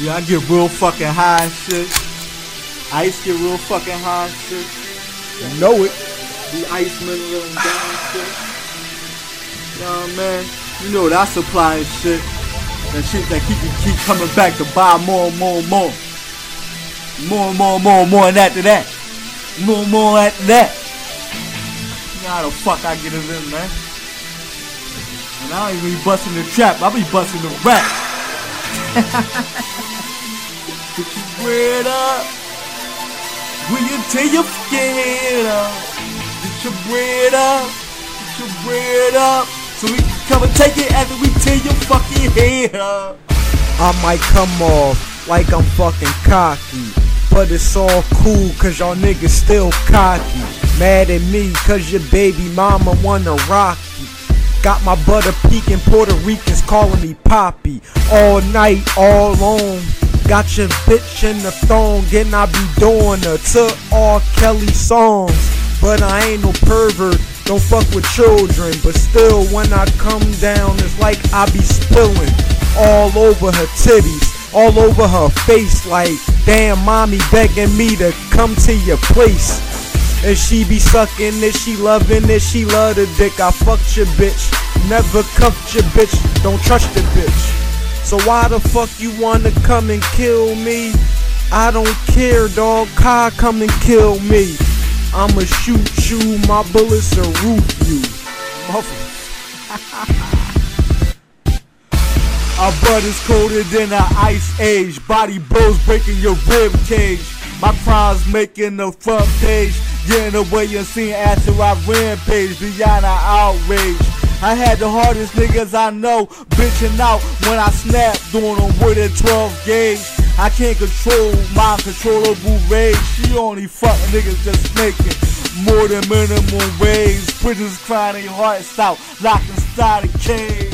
Yeah, I get real fucking high and shit. Ice get real fucking high and shit. You know it. The ice mineral and down shit. You know what I? You know that supply and shit. That shit that keep you keep coming back to buy more and more and more. More and more and more and more and after that. More and more after that. You know how the fuck I get it in, man. And I don't even be busting the trap, I be busting the rap. Get your bread up. Will you tear your head up? Get your bread up. Get your bread up. So we can come and take it after we tear your fucking head up. I might come off like I'm fucking cocky. But it's all cool cause y'all niggas still cocky. Mad at me cause your baby mama wanna rock you. Got my butter peeking Puerto Ricans calling me Poppy. All night, all on. Got your bitch in the thong and I be doing her to R. Kelly songs. But I ain't no pervert, don't fuck with children. But still, when I come down, it's like I be spilling all over her titties, all over her face. Like, damn, mommy begging me to come to your place. And she be sucking it, she loving it, she love the dick. I fucked your bitch, never cuffed your bitch, don't trust the bitch. So why the fuck you wanna come and kill me? I don't care, dog. Kai come and kill me. I'ma shoot you, my bullets will roof you. Our blood is colder than an ice age. Body blows breaking your rib cage. My crimes making the front page. Getting away and seeing after I rampage beyond our outrage. I had the hardest niggas I know bitching out when I snap doing them with a 12 gauge. I can't control my controllable rage. She only fuck niggas just making more than minimum wage. Prisoners crying their hearts out, locked inside a cage.